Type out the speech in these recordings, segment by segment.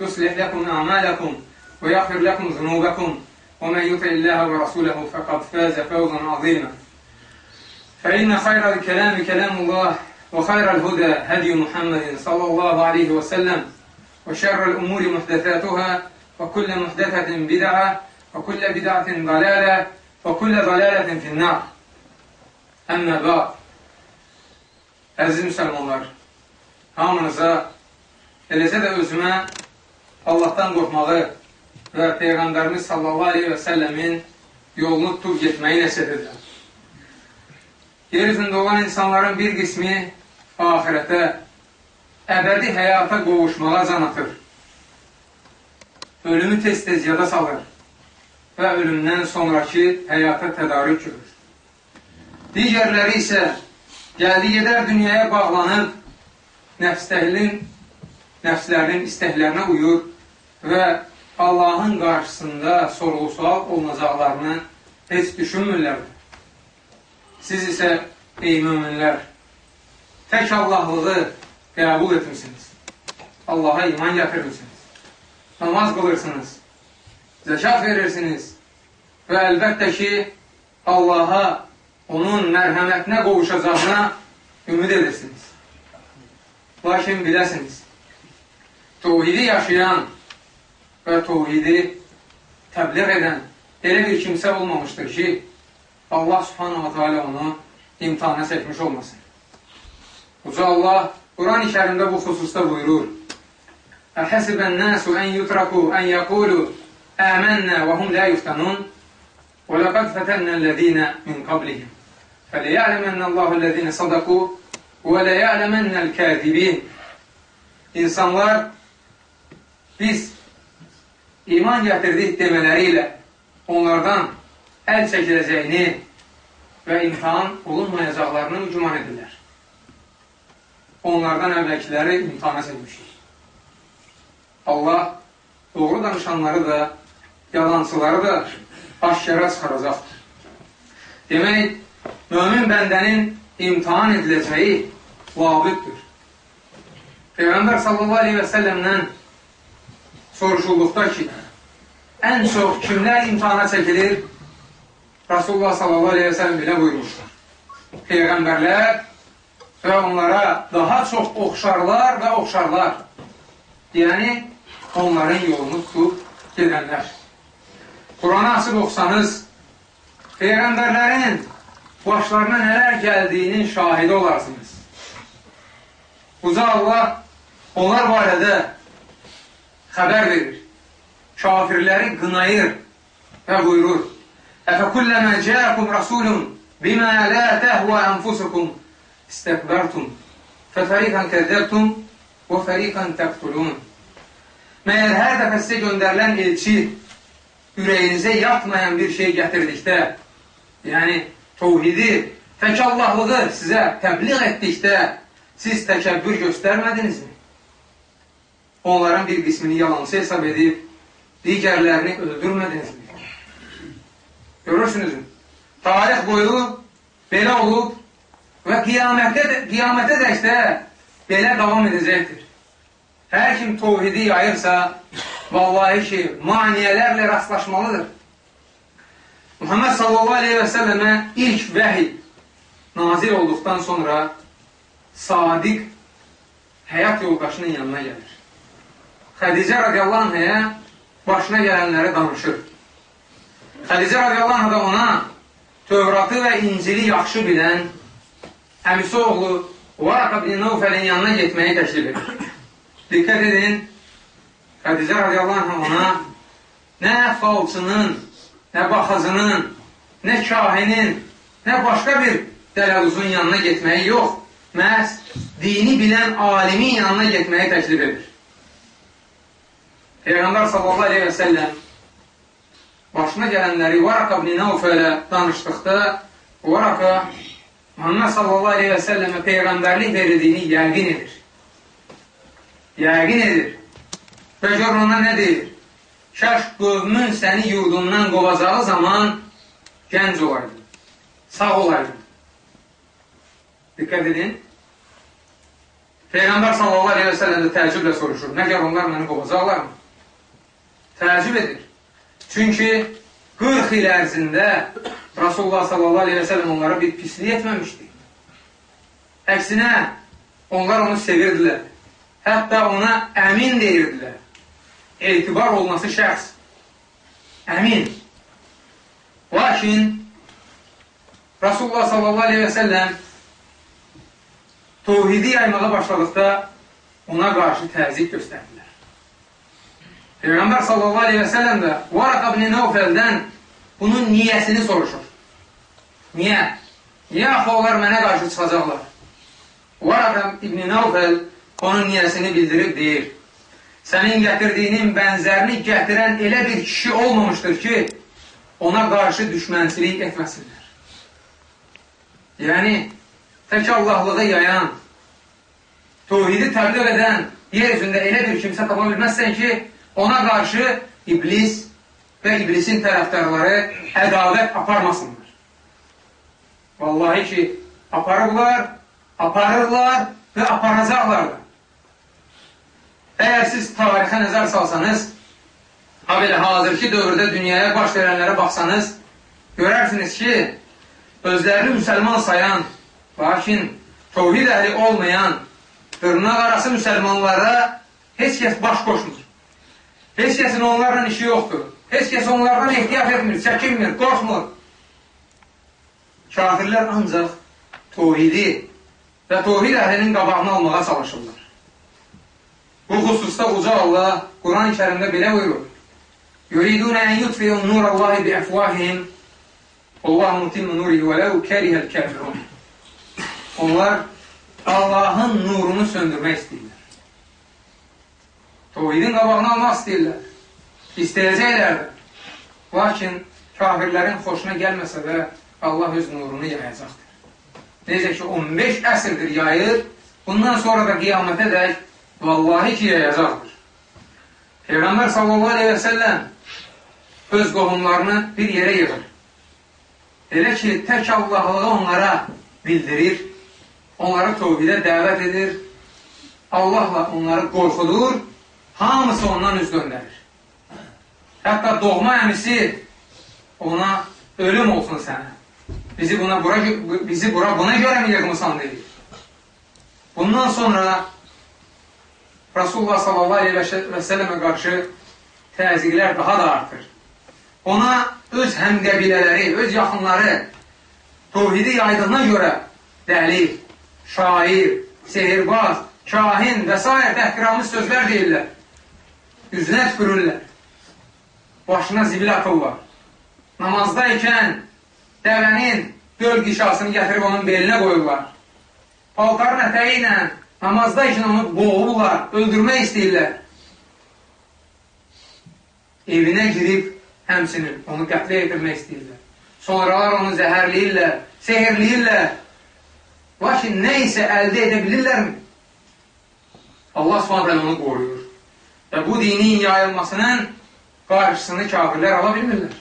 يصلح لكم أعمالكم ويغفر لكم ذنوبكم ومن يطع الله ورسوله فقد فاز فوزا عظيما. فإن خير الكلام كلام الله وخير الهدى هدي محمد صلى الله عليه وسلم وشر الأمور محدثاتها وكل محدثة بدعة وكل بدعة ضلالة وكل ضلالة في النار. أما بعد Əziz müsəlmanlar, hamınıza, eləcə də özümə Allahdan qorxmağı və Peyğəmbərimiz sallallahu aleyhi və səlləmin yolunu tutub getməyi nəsib edirəm. Yer üzündə olan insanların bir qismi ahirətə, əbədi həyata qovuşmağa can atır. Ölümü tez-tez yada salır və ölümdən sonraki həyata tədarük görür. Digərləri isə gəldi gedər dünyaya bağlanıb, nəfslərin, nəfslərinin istəklərinə uyur və Allahın qarşısında sorğu-sual olunacaqlarını heç düşünmürlər. Siz isə, ey müminlər, tək Allahlığı qəbul etmişsiniz. Allaha iman gətirmişsiniz. Namaz qılırsınız, zəkat verirsiniz və əlbəttə ki, Allaha onun mərhəmətinə qovuşacağına ümid edirsiniz. Lakin biləsiniz, tohidi yaşayan və tovhidi təbliğ edən elə bir kimsə olmamışdır ki, Allah subhanahu teala onu imtihana çəkmiş olmasın. Uca Allah Quran-ı kərimdə bu xüsusda buyurur. Əhəsibən nəsu ən yutraku ən yəqulu əmənnə və hum lə yuftanun və ləqəd fətənnəl-ləzinə min qablihim fəliyələmənnəlləhu-ləzinə sadaku və ləyələmənnəl-kəzibin İnsanlar biz iman gətirdik demeleriyle onlardan el çəkiləcəyini və imtihan olunmayacaqlarını güman edirlər. Onlardan əvvəlkiləri imtihana çəkmişik. Allah doğru danışanları da, yalancıları da aşkara çıxaracaqdır. Demək, mömin bəndənin imtihan ediləcəyi vabiddir. Peyğəmbər sallallahu aleyhi və səlləmdən soruşulduqda ki, ən çox kimlər imtihana çəkilir? Rasulullah sallallahu aleyhi və səlləm belə buyurmuşlar. Peyğəmbərlər və onlara daha çox oxşarlar və oxşarlar. Yəni, onların yolunu tutub gedənlər. Quranı açıb oxsanız, Peyğəmbərlərin başlarına nələr gəldiyinin şahidi olarsınız. Uca Allah onlar barədə xəbər verir, kafirləri qınayır və buyurur, Əfəkulləmə cəəkum rasulun bimə lə təhvə ənfusukum istəkbərtum fəfəriqən kəzzəbtum və fəriqən təqtulun Məyər hər dəfə sizə göndərilən elçi ürəyinizə yatmayan bir şey gətirdikdə, yəni tovhidi, tək Allahlığı sizə təbliğ etdikdə siz təkəbbür göstərmədinizmi? Onların bir qismini yalancı hesab edib, digərlərini öldürmədinizmi? Görürsünüzmü? Tarix boyu belə olub və qiyamətə, qiyamətə dəkdə belə davam edəcəkdir. Hər kim tovhidi yayırsa, vallahi ki, maniyələrlə rastlaşmalıdır. Muhammed sallallahu aleyhi və səlləmə ilk vəhiy nazil olduqdan sonra sadiq həyat yoldaşının yanına gəlir. Xədicə radiyallahu anhəyə başına gələnləri danışır. Xədicə radiyallahu anh da ona Tövratı və İncili yaxşı bilən əmisi oğlu Varaq ibn Nəufəlin yanına getməyi təklif edir. Diqqət edin, Xədicə radiyallahu anh ona nə falçının, nə baxacının, nə kahinin, nə başqa bir dələluzun yanına getməyi yox, məhz dini bilən alimin yanına getməyi təklif edir. Peyğəmbər sallallahu aleyhi və səlləm başına gələnləri Varaka ibn Nəufələ danışdıqda Varaka Muhammed sallallahu aleyhi və səlləmə Peyğəmbərlik verildiyini yəqin edir. Yəqin edir. Və gör ona nə deyir? Şəş qövmün səni yurdundan qovacağı zaman gənc olaydın, sağ olaydın. Diqqət edin. Peyğəmbər sallallahu aleyhi və səlləm də təəccüblə soruşur. Məgər onlar məni qovacaqlarmı? Təəccüb edir. Çünki 40 il ərzində Rasulullah sallallahu aleyhi və səlləm onlara bir pislik etməmişdi. Əksinə, onlar onu sevirdilər. Hətta ona əmin deyirdilər. Etibar olması şəxs. Əmin. Lakin Rasulullah sallallahu aleyhi və səlləm Tovhidi yaymağa başladıqda ona qarşı təzik göstərdilər. Peyğəmbər sallallahu aleyhi və səlləm də Varaq ibn Nəufəldən bunun niyəsini soruşur. Niyə? Niyə axı onlar mənə qarşı çıxacaqlar? Varaq ibn Nəufəl onun niyəsini bildirib deyir. Sənin gətirdiyinin bənzərini gətirən elə bir kişi olmamışdır ki, ona qarşı düşmənçilik etməsinlər. Yəni, tək Allahlığı yayan, tövhidi təbliğ edən yer üzündə elə bir kimsə tapa bilməzsən ki, ona qarşı iblis və iblisin tərəfdarları ədavət aparmasınlar. Vallahi ki, aparırlar, aparırlar və aparacaqlar da. Əgər siz tarixə nəzər salsanız, ha belə hazırki dövrdə dünyaya baş verənlərə baxsanız, görərsiniz ki, özlərini müsəlman sayan, lakin tovhid əhli olmayan, dırnaq arası müsəlmanlara heç kəs baş qoşmur. Heç kəsin onlarla işi yoxdur. Heç kəs onlardan ehtiyat etmir, çəkinmir, qorxmur. Kafirlər ancaq tovhidi və tovhid əhlinin qabağını almağa çalışırlar. Bu xüsusda Uca Allah Quran-ı kərimdə belə buyurur. Yuridunə ən yutfiyun nurallahi bi əfvahihim Allahu mutimmu nurihi və ləv kərihəl kəfirun. Onlar Allahın nurunu söndürmək istəyirlər. Tovhidin qabağını almaq istəyirlər. İstəyəcəklər. Lakin kafirlərin xoşuna gəlməsə də Allah öz nurunu yayacaqdır. Necə ki, 15 əsrdir yayır, bundan sonra da qiyamətə dək Vallahi ki, yayacaqdır. Peyğəmbər sallallahu aleyhi və səlləm öz qohumlarını bir yerə yığır. Elə ki, tək Allahlığı onlara bildirir, onları tovhidə dəvət edir, Allahla onları qorxudur, hamısı ondan üz döndərir. Hətta doğma əmisi ona ölüm olsun sənə. Bizi buna bura, bizi bura buna görə mi yığmısan deyir. Bundan sonra Rasulullah sallallahu aleyhi və səlləmə qarşı təzyiqlər daha da artır. Ona öz həmqəbilələri, öz yaxınları tovhidi yaydığına görə dəli, şair, sehirbaz, kahin və s. təhqiramlı sözlər deyirlər. Üzünə tükürürlər. Başına zibil atırlar. Namazdayken dəvənin göl qişasını gətirib onun belinə qoyurlar. Paltarın ətəyi Namazdayken onu boğurlar, öldürmək istəyirlər. Evinə girib həmsinin onu qətlə yetirmək istəyirlər. Sonralar onu zəhərləyirlər, sehirləyirlər. Lakin nə isə əldə edə bilirlərmi? Allah s.ə.v. onu qoruyur. Və bu dinin yayılmasının qarşısını kafirlər ala bilmirlər.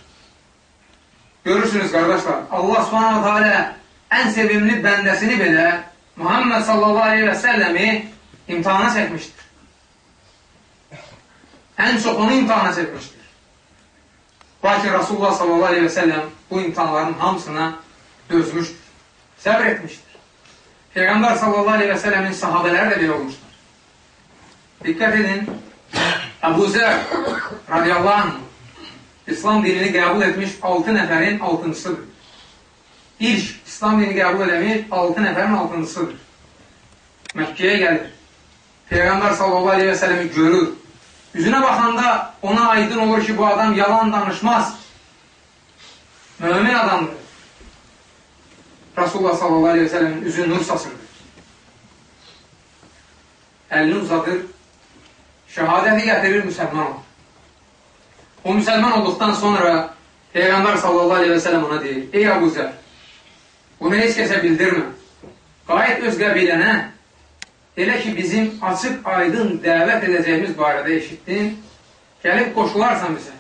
Görürsünüz, qardaşlar, Allah s.ə.v. ən sevimli bəndəsini belə Muhammed sallallahu aleyhi və səlləmi imtihana çəkmişdir. Ən çox onu imtihana çəkmişdir. Lakin Rasulullah sallallahu aleyhi və səlləm bu imtihanların hamısına dözmüşdür, səbr etmişdir. Peyğəmbər sallallahu aleyhi və səlləmin sahabələri də belə olmuşlar. Diqqət edin, Əbu Zər radiyallahu anh İslam dinini qəbul etmiş 6 nəfərin altıncısıdır. İlk İslam dinini qəbul eləmiş 6 nəfərin altıncısıdır. Məkkəyə gəlir. Peyğəmbər sallallahu aleyhi və sələmi görür. Üzünə baxanda ona aydın olur ki, bu adam yalan danışmaz. Mömin adamdır. Rasulullah sallallahu aleyhi və sələmin üzü nur saçırdı. Əlini uzadır, şəhadəti gətirir müsəlman olur. O müsəlman olduqdan sonra Peyğəmbər sallallahu aleyhi və sələm ona deyir, Ey Abu Zər, bunu heç kəsə bildirmə. Qayət öz qəbilənə, elə ki, bizim açıq, aydın dəvət edəcəyimiz barədə eşitdin, gəlib qoşularsan bizə.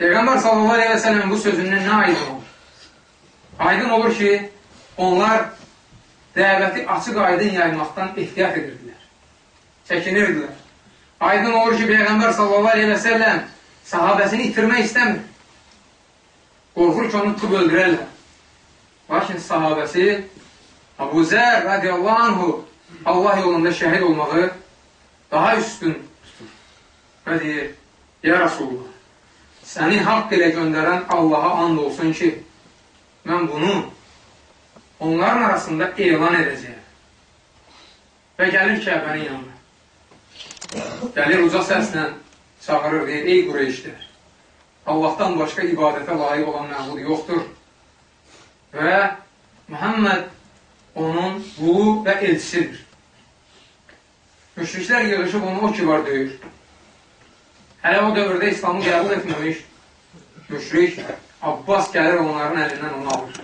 Peyğəmbər sallallahu aleyhi və sələmin bu sözündən nə aydın olur? Aydın olur ki, onlar dəvəti açıq, aydın yaymaqdan ehtiyat edirdilər, çəkinirdilər. Aydın olur ki, Peyğəmbər sallallahu aleyhi və səlləm sahabəsini itirmək istəmir. Qorxur ki, onu tutub öldürərlər. Lakin sahabəsi Abu Zər radiyallahu anhu Allah yolunda şəhid olmağı daha üstün tutur. Və deyir, Ya Rasulullah, səni haqq ilə göndərən Allaha and olsun ki, mən bunu onların arasında elan edəcəyəm. Və gəlir Kəbənin yanına. Gəlir uca səslə çağırır, deyir, ey Qureyşlər, Allahdan başqa ibadətə layiq olan məğlud yoxdur və Muhammed onun qulu və elçisidir. Müşriklər yığışıb onu o ki var döyür. Hələ o dövrdə İslamı qəbul etməmiş müşrik Abbas gəlir onların əlindən onu alır.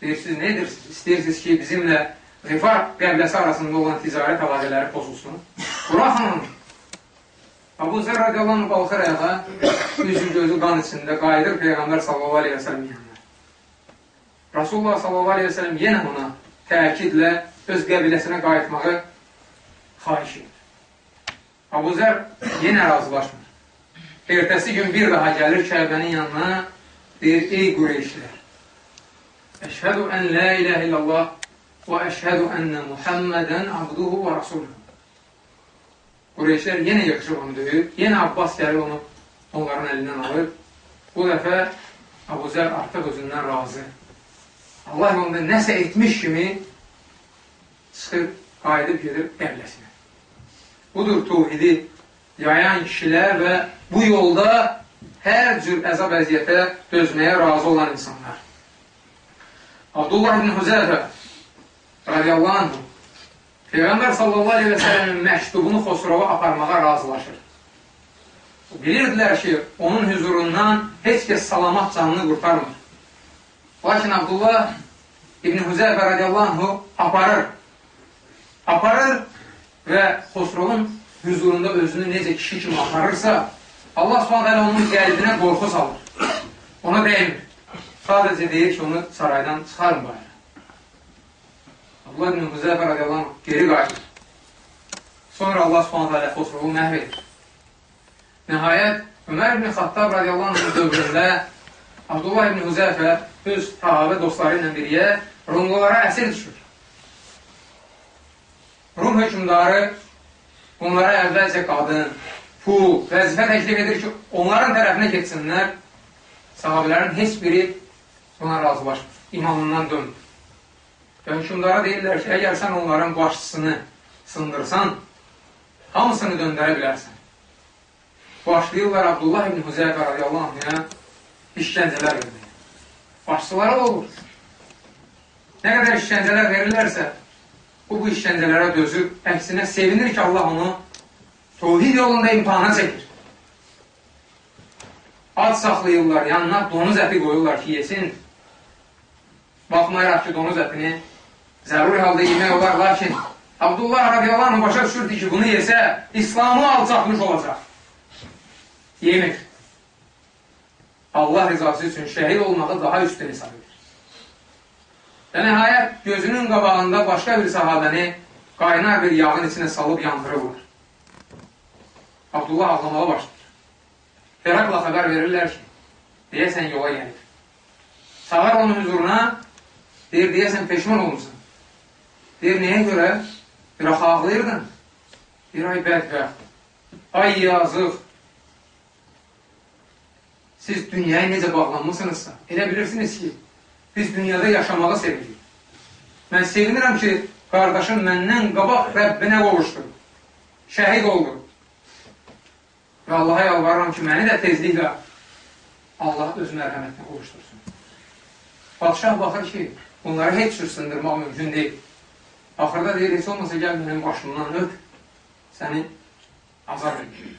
Deyir, siz nə edirsiniz? İstəyirsiniz ki, bizimlə Rifar qəbləsi arasında olan ticarət əlaqələri pozulsun. Buraxın. Abu Zər radiyallahu qalxır ayağa, üzü gözü qan içində qayıdır Peyğəmbər sallallahu aleyhi və sələm yanına. Rasulullah sallallahu aleyhi və sələm yenə ona təkidlə öz qəbiləsinə qayıtmağı xahiş edir. Abu Zər yenə razılaşmır. Ertəsi gün bir daha gəlir Kəbənin yanına, deyir, ey Qureyşlər, Əşhədu ən la iləhə illallah və əşhədu ənnə Muhammədən abduhu və rasuluhu. Qureyşlər yenə yıxışıb onu döyür, yenə Abbas gəlir onu onların əlindən alır. Bu dəfə Abu Zər artıq özündən razı. Allah yolunda nəsə etmiş kimi çıxır, qayıdıb gedir qəbləsinə. Budur tuvhidi yayan kişilər və bu yolda hər cür əzab əziyyətə dözməyə razı olan insanlar. Abdullah ibn Hüzəfə radiyallahu anh Peyğəmbər sallallahu aleyhi və sələmin məktubunu Xosrova aparmağa razılaşır. Bilirdilər ki, onun hüzurundan heç kəs salamat canını qurtarmır. Lakin Abdullah İbn Hüzəfə radiyallahu aparır. Aparır və Xosrovun hüzurunda özünü necə kişi kimi aparırsa, Allah hələ onun qəlbinə qorxu salır. Ona dəymir. Sadəcə deyir ki, onu saraydan çıxarın bayra. Abdullah ibn Hüzəfə radiyallahu anh geri qayıdır. Sonra Allah subhanətə alə Xosrovu məhv edir. Nəhayət, Ömər ibn Xattab radiyallahu anh dövründə Abdullah ibn Hüzəfə öz sahabə dostları ilə biriyyə Rumlulara əsir düşür. Rum hökümdarı bunlara əvvəlcə qadın, pul, vəzifə təklif edir ki, onların tərəfinə getsinlər. Sahabələrin heç biri buna razılaşmır. İmanından döndür. Və hökumdara deyirlər ki, əgər sən onların başçısını sındırsan, hamısını döndərə bilərsən. Başlayırlar Abdullah ibn Hüzeyfə radiyallahu anhına işgəncələr verməyə. Başçılara da olur. Nə qədər işgəncələr verirlərsə, bu, bu işgəncələrə dözür, əksinə sevinir ki, Allah onu tohid yolunda imtihana çəkir. Ad saxlayırlar, yanına donuz əti qoyurlar ki, yesin. Baxmayaraq ki, donuz ətini zəruri halda yemək olar, lakin Abdullah radiyallahu başa düşürdü ki, bunu yesə, İslamı alçaqmış olacaq. Yemir. Allah rizası üçün şəhid olmağı daha üstün hesab edir. Və nəhayət gözünün qabağında başqa bir sahabəni qaynar bir yağın içine salıb yandırırlar. Abdullah ağlamağa başlayır. Herakla xəbər verirlər ki, deyəsən yola gəlir. Çağır onun huzuruna, deyir, deyəsən peşman olmuşsun. Deyir, nəyə görə? Biraz ağlayırdın. Bir ay bədbəxt, ay yazıq. Siz dünyaya necə bağlanmışsınızsa, elə bilirsiniz ki, biz dünyada yaşamağı sevirik. Mən sevinirəm ki, qardaşım məndən qabaq Rəbbinə qovuşdur. Şəhid oldu. Və Allaha yalvarıram ki, məni də tezliklə Allah öz mərhəmətinə qovuştursun. Padişah baxır ki, bunları heç cür sındırmaq mümkün deyil. Axırda deyir, heç olmasa gəl mənim başımdan öp, səni azad edir.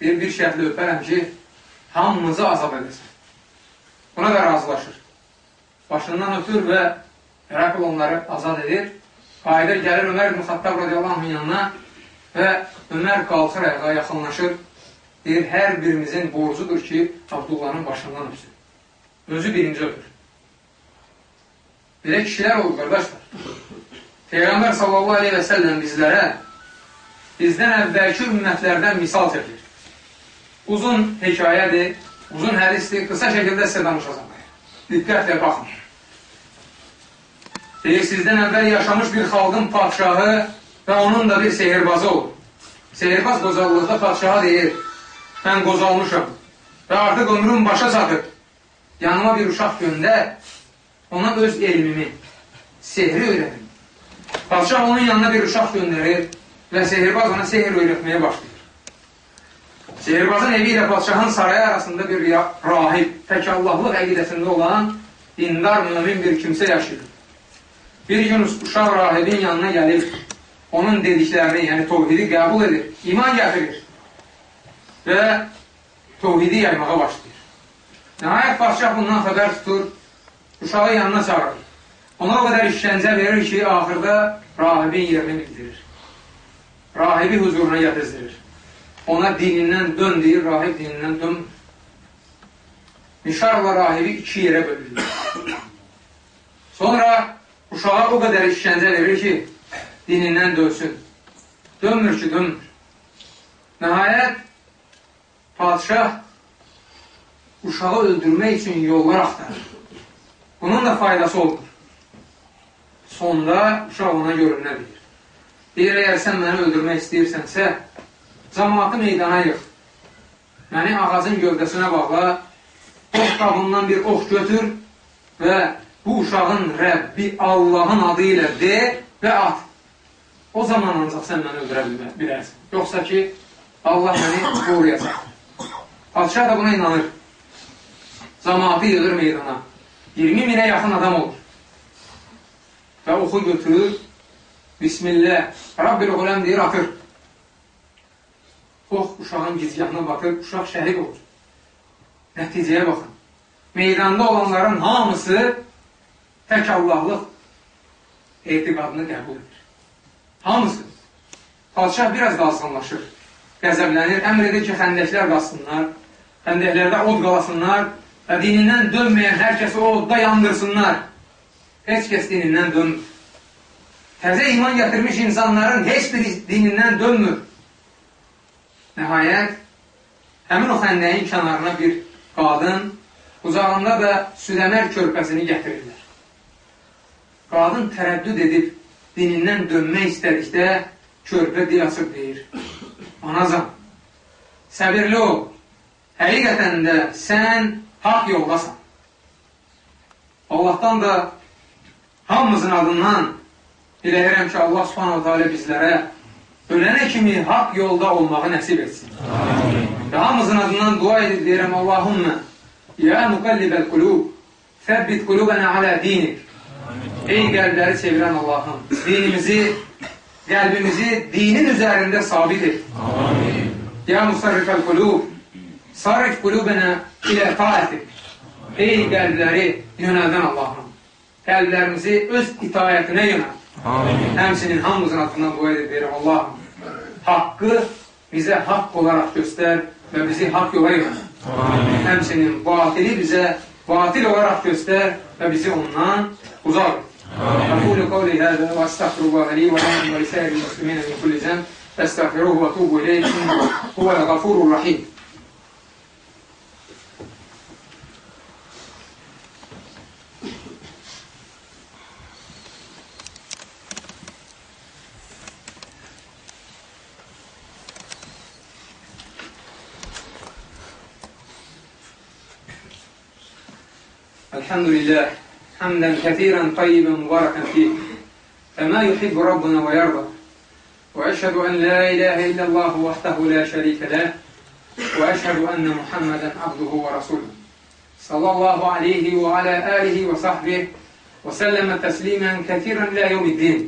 Bir, bir şərtlə öpərəm ki, hamımızı azad edesin. Buna da razılaşır. Başından ötür və Herakl onları azad edir. Qayıdır, gəlir Ömər ibn Xattab radiyallahu yanına və Ömər qalxır ayağa, yaxınlaşır. Deyir, hər birimizin borcudur ki, Abdullahın başından öpsün. Özü birinci öpür. Belə kişilər olur, qardaşlar. Peyğəmbər sallallahu aleyhi və səlləm bizlərə bizdən əvvəlki ümmətlərdən misal çəkir. Uzun hekayədir, uzun hədisdir, qısa şəkildə sizə danışacağım. Diqqətlə baxın. Deyir, sizdən əvvəl yaşamış bir xalqın padşahı və onun da bir sehirbazı olur. Sehirbaz qozallıqda padşaha deyir, mən qozalmışam və artıq ömrüm başa çatır. Yanıma bir uşaq göndər, ona öz elmimi, sehri öyrədim. Padşah onun yanına bir uşaq göndərir və sehirbaz ona sehr öyrətməyə başlayır. Sehirbazın evi ilə padşahın sarayı arasında bir rahib, təkallahlıq əqidəsində olan dindar mümin bir kimsə yaşayır. Bir gün uşaq rahibin yanına gəlir, onun dediklərini, yəni tovhidi qəbul edir, iman gətirir və tovhidi yaymağa başlayır. Nəhayət padşah bundan xəbər tutur, uşağı yanına çağırır. Ona o qədər işgəncə verir ki, axırda rahibin yerini bildirir. Rahibi huzuruna yatızdirir. Ona dinindən dön deyir, rahib dinindən dön. Mişarla rahibi iki yerə bölünür. Sonra uşağa o qədər işgəncə verir ki, dinindən dönsün. Dönmür ki, dönmür. Nəhayət, padişah uşağı öldürmək üçün yollar axtarır. Bunun da faydası olur. Sonda uşaq ona görünə bilir. Deyir, əgər sən məni öldürmək istəyirsənsə, cəmatı meydana yıq. Məni ağacın gövdəsinə bağla, ox qabından bir ox götür və bu uşağın Rəbbi Allahın adı ilə de və at. O zaman ancaq sən məni öldürə bilərsən. Yoxsa ki, Allah məni qoruyacaq. Padişah da buna inanır. Cəmatı yığır meydana. 20 minə yaxın adam olur. Və oxu götürür, Bismillah, Rabbil Quləm deyir, atır. Ox uşağın gizgahına batır, uşaq şəhid olur. Nəticəyə baxın. Meydanda olanların hamısı tək Allahlıq etiqadını qəbul edir. Hamısı. Padişah biraz da azğınlaşır, qəzəblənir, əmr edir ki, xəndəklər qasınlar, xəndəklərdə od qalasınlar və dinindən dönməyən hər kəsi odda yandırsınlar. Heç kəs dinindən dönmür. Təzə iman gətirmiş insanların heç biri dinindən dönmür. Nəhayət, həmin o xəndəyin kənarına bir qadın, qucağında da südəmər körpəsini gətirirlər. Qadın tərəddüd edib dinindən dönmək istədikdə körpə dil açıb deyir. Anacan, səbirli ol, həqiqətən də sən haq yoldasan. Allahdan da hamımızın adından diləyirəm ki, Allah subhanahu teala bizlərə ölənə kimi haqq yolda olmağı nəsib etsin. Amin. Və hamımızın adından dua edib deyirəm, Allahümmə, ya müqəllibəl qulub, səbbit qulubənə alə dinik. Ey qəlbləri çevirən Allahım, dinimizi, qəlbimizi dinin üzərində sabit et. Amin. Ya musarrifəl qulub, sarrif qulubənə ilə taətik. Ey qəlbləri yönəldən Allahım, qəlblərimizi öz itayətinə yönəl. Amin. Həmsinin hamımızın adından dua edib verir Allah haqqı bizə haqq olaraq göstər və bizi haqq yola yönə. Həmsinin batili bizə batil olaraq göstər və bizi ondan uzaq et. أقول قولي هذا وأستغفر الله لي ولكم ولسائر المسلمين من كل ذنب فاستغفروه وتوبوا إليه إنه هو الغفور الرحيم الحمد لله. حمدا كثيرا طيبا مباركا فيه. كما يحب ربنا ويرضى. وأشهد أن لا إله إلا الله وحده لا شريك له. وأشهد أن محمدا عبده ورسوله. صلى الله عليه وعلى آله وصحبه وسلم تسليما كثيرا إلى يوم الدين.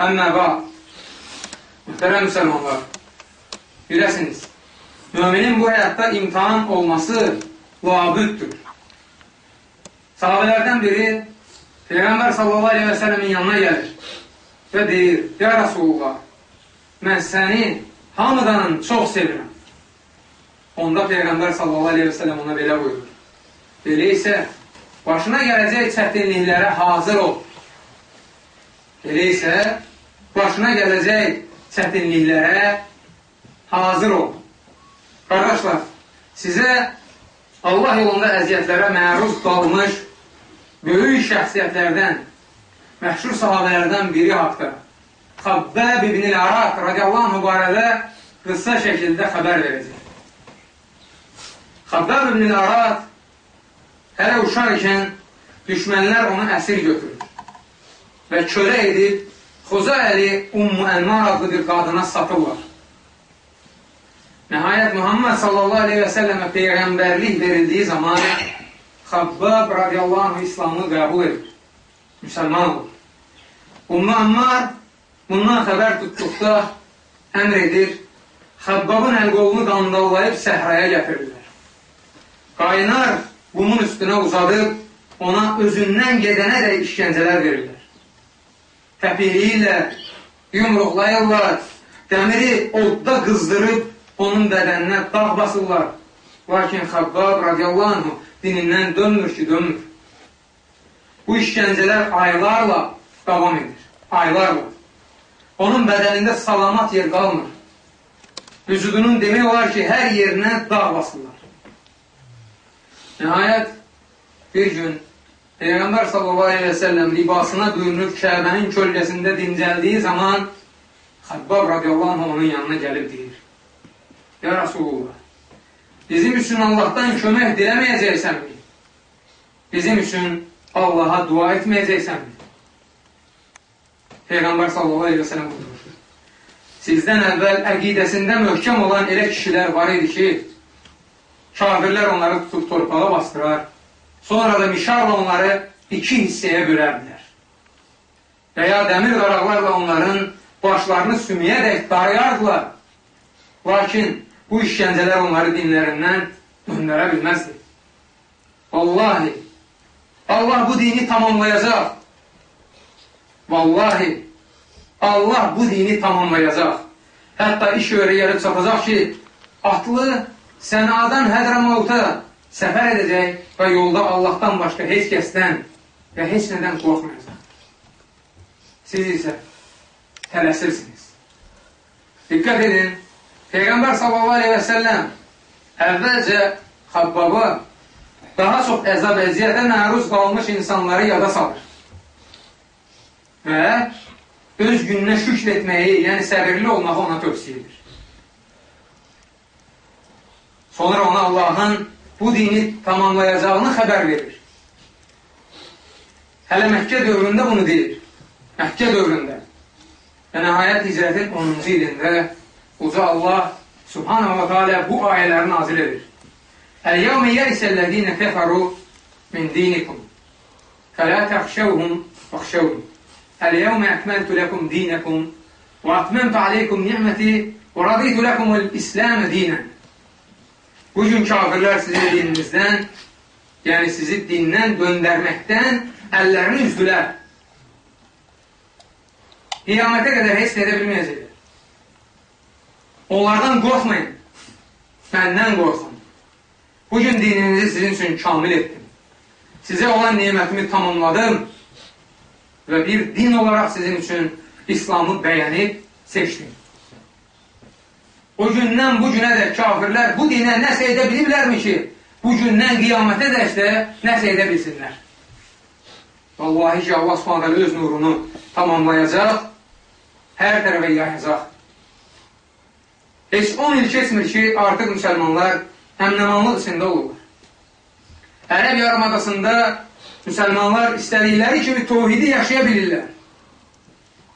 أما بعد. Muhterem Müslümanlar, biləsiniz, müminin bu həyatda imtihan olması labüddür. Sahabələrdən biri Peyğəmbər sallallahu aleyhi və sələmin yanına gəlir və deyir, Ya Rasulullah, mən səni hamıdan çox sevirəm. Onda Peyğəmbər sallallahu aleyhi və sələm ona belə buyurur. Belə isə, başına gələcək çətinliklərə hazır ol. Belə isə, başına gələcək çətinliklərə hazır ol. Qardaşlar, sizə Allah yolunda əziyyətlərə məruz qalmış böyük şəxsiyyətlərdən, məşhur sahabələrdən biri haqda Xabbəb ibn-i Araq radiyallahu barədə qısa şəkildə xəbər verəcək. Xabbəb ibn-i Araq hələ uşaq ikən düşmənlər onu əsir götürür və kölə edib Xoza Əli Ummu Ənmar adlı bir qadına satırlar. Nəhayət Muhammed sallallahu aleyhi və səlləmə peyğəmbərlik verildiyi zaman Xabbab radiyallahu anh İslamı qəbul edir. Müsəlman olur. Ummu Ənmar bundan xəbər tutduqda əmr edir, Xabbabın əl-qolunu qandallayıb səhraya gətirirlər. Qaynar qumun üstünə uzadıb, ona özündən gedənə də işgəncələr verirlər. Təpihliyirlər, yumruqlayırlar, dəmiri odda qızdırıb, onun bədəninə dağ basırlar. Lakin Xabbab radiyallahu anh dinindən dönmür ki, dönmür. Bu işgəncələr aylarla davam edir. Aylarla. Onun bədənində salamat yer qalmır. Vücudunun demək olar ki, hər yerinə dağ basırlar. Nəhayət, bir gün Peyğəmbər səlləm libasına bürünüb Kəbənin kölgəsində dincəldiyi zaman Xabbab radiyallahu anh onun yanına gəlib deyir. Ya Rasulullah, bizim üçün Allahdan kömək diləməyəcəksənmi? Bizim üçün Allaha dua etməyəcəksənmi? Peyğəmbər sallallahu aleyhi və sələm buyurur. Sizdən əvvəl əqidəsində möhkəm olan elə kişilər var idi ki, kafirlər onları tutub torpağa bastırar, sonra da mişarla onları iki hissəyə bölərdilər. Və ya dəmir qaraqlarla onların başlarını sümüyədək darıyardılar. Lakin bu işgəncələr onları dinlərindən döndərə bilməzdi. Vallahi, Allah bu dini tamamlayacaq. Vallahi, Allah bu dini tamamlayacaq. Hətta iş öyrə gəlib çatacaq ki, atlı sənadan hədrəmavta səfər edəcək və yolda Allahdan başqa heç kəsdən və heç nədən qorxmayacaq. Siz isə tələsirsiniz. Diqqət edin, Peyğəmbər səlləm əvvəlcə Xabbaba daha çox əzab əziyyətə məruz qalmış insanları yada salır. Və öz gününə şükr etməyi, yəni səbirli olmağı ona tövsiyə edir. Sonra ona Allahın bu dini tamamlayacağını xəbər verir. Hələ Məkkə dövründə bunu deyir. Məkkə dövründə. Və nəhayət hicrətin 10-cu ilində uca Allah Subhanahu wa Teala bu ayələri nazil edir. Əl-yevmə yərisəl-ləzīnə kəfəru min dinikum fələ təxşəvhum fəxşəvhum Əl-yevmə əkməltu ləkum dinəkum və atməmtu aleykum ni'məti və raditu ləkum el-İsləmə dinən Bugün kafirlər sizin dininizdən, yəni sizi dindən döndərməkdən əllərini üzdülər. Qiyamətə qədər heç nə edə bilməyəcəklər. Onlardan qorxmayın. Məndən qorxun. Bugün dininizi sizin üçün kamil etdim. Sizə olan nimətimi tamamladım və bir din olaraq sizin üçün İslamı bəyənib seçdim. O gündən bu günə də kafirlər bu dinə nəsə edə biliblərmi ki, bu gündən qiyamətə də işte nəsə edə bilsinlər. Vallahi ki, Allah subhanələ öz nurunu tamamlayacaq, hər tərəfə yayacaq. Heç 10 il keçmir ki, artıq müsəlmanlar əmnəmanlıq içində olurlar. Ərəb yarımadasında müsəlmanlar istədikləri kimi tovhidi yaşaya bilirlər.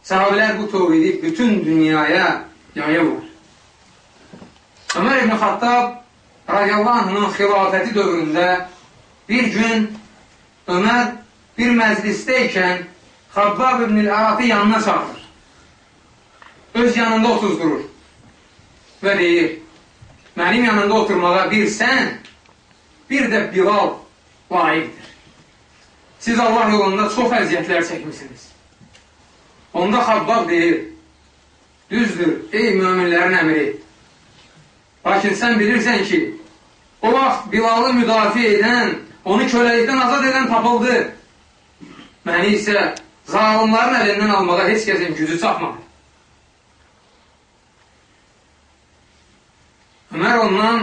Sahabələr bu tovhidi bütün dünyaya yayırlar. Ömər ibn Xattab radiyallahu anhının xilafəti dövründə bir gün Ömər bir məclisdəykən Xabbab ibn-i Arafı yanına çağırır. Öz yanında otuzdurur və deyir, mənim yanında oturmağa bir sən, bir də Bilal layiqdir. Siz Allah yolunda çox əziyyətlər çəkmişsiniz. Onda Xabbab deyir, düzdür, ey möminlərin əmri. Lakin sən bilirsən ki, o vaxt Bilalı müdafiə edən, onu köləlikdən azad edən tapıldı. Məni isə zalimların əlindən almağa heç kəsin gücü çatmadı. Ömər ondan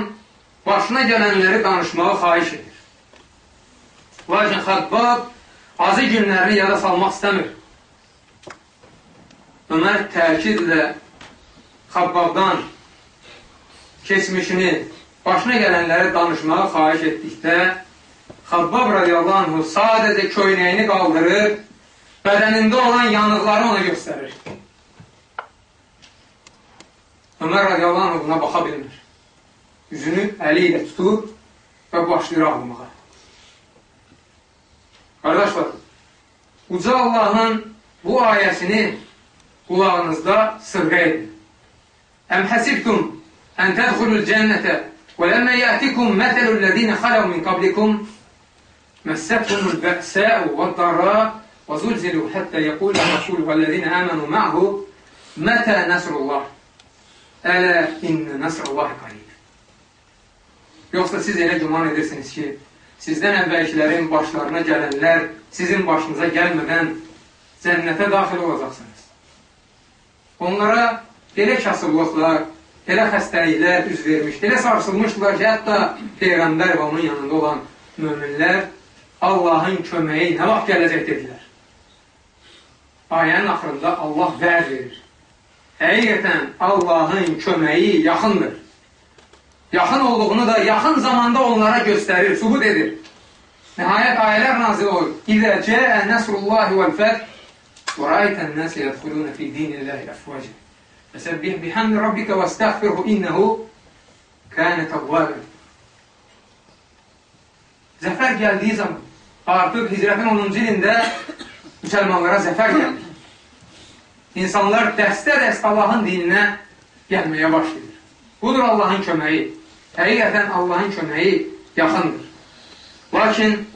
başına gələnləri danışmağı xaiş edir. Lakin Xabbab azı günlərini yada salmaq istəmir. Ömər təkidlə Xabbabdan keçmişini, başına gələnləri danışmağı xaiş etdikdə, Xabbab radiyallahu anhu sadəcə köynəyini qaldırır, bədənində olan yanıqları ona göstərir. Ömər radiyallahu anhu buna baxa bilmir. Üzünü əli ilə tutur və başlayır ağlamağa. Qardaşlar, Uca Allahın bu ayəsini qulağınızda sırğa edin. Əm həsibtum ən tədxulul cənnətə və ləmmə yətikum mətəlul ləzinə xaləv min qablikum məssəthumul bə'səu və darra və zulzilu həttə yəqul rəsul və ləzinə əmənu ma'hu mətə nəsrullah ələ innə nəsrullahi qarib. Yoxsa siz elə güman edirsiniz ki, sizdən əvvəlkilərin başlarına gələnlər sizin başınıza gəlmədən cənnətə daxil olacaqsınız. Onlara elə kasıblıqlar, elə xəstəliklər üz vermiş, elə sarsılmışdılar ki, hətta Peyğəmbər və onun yanında olan möminlər Allahın köməyi nə vaxt gələcək dedilər. Ayənin axırında Allah vəd verir. Həqiqətən Allahın köməyi yaxındır. Yaxın olduğunu da yaxın zamanda onlara göstərir, subut edir. Nəhayət ayələr nazil olur. İzə cəə nəsrullahi vəl-fəth və rəytən nəsə yədxulunə fi dinilləhi əfvəcə. Fəsəbbih bihamdi rabbikə və istəğfirhu innəhu kənə təvvəbə. Zəfər gəldiyi zaman, artıq hicrətin 10-cu ilində müsəlmanlara zəfər gəldi. İnsanlar dəstə-dəstə Allahın dininə gəlməyə başlayır. Budur Allahın köməyi. Həqiqətən Allahın köməyi yaxındır. Lakin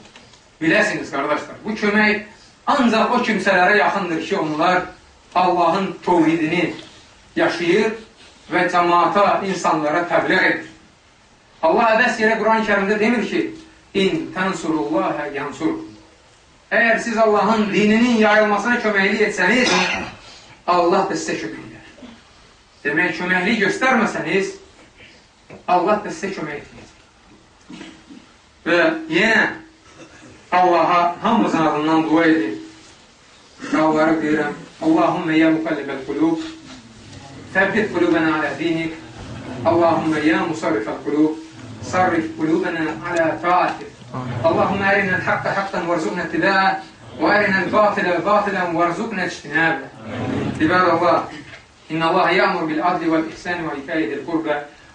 biləsiniz, qardaşlar, bu kömək ancaq o kimsələrə yaxındır ki, onlar Allahın tovhidini yaşayır və cəmaata, insanlara təbliğ edir. Allah əbəs yerə Quran-ı kərimdə demir ki, İn tənsurullahə yansur. Əgər siz Allahın dininin yayılmasına köməkli etsəniz, Allah da sizə kömək edər. Demək, köməkli göstərməsəniz, Allah da sizə kömək etməyəcək. Və yenə Allaha hamımızın adından dua edir. Dağları deyirəm, Allahümmə yə müqəllibəl qulub, təbbit qulubənə alə dinik, Allahümmə yə musarrifəl qulub, صرف قلوبنا على طاعتك اللهم أرنا الحق حقا وارزقنا اتباعه وأرنا الباطل باطلا وارزقنا اجتنابه عباد الله إن الله يأمر بالعدل والإحسان وإيتاء ذي القربى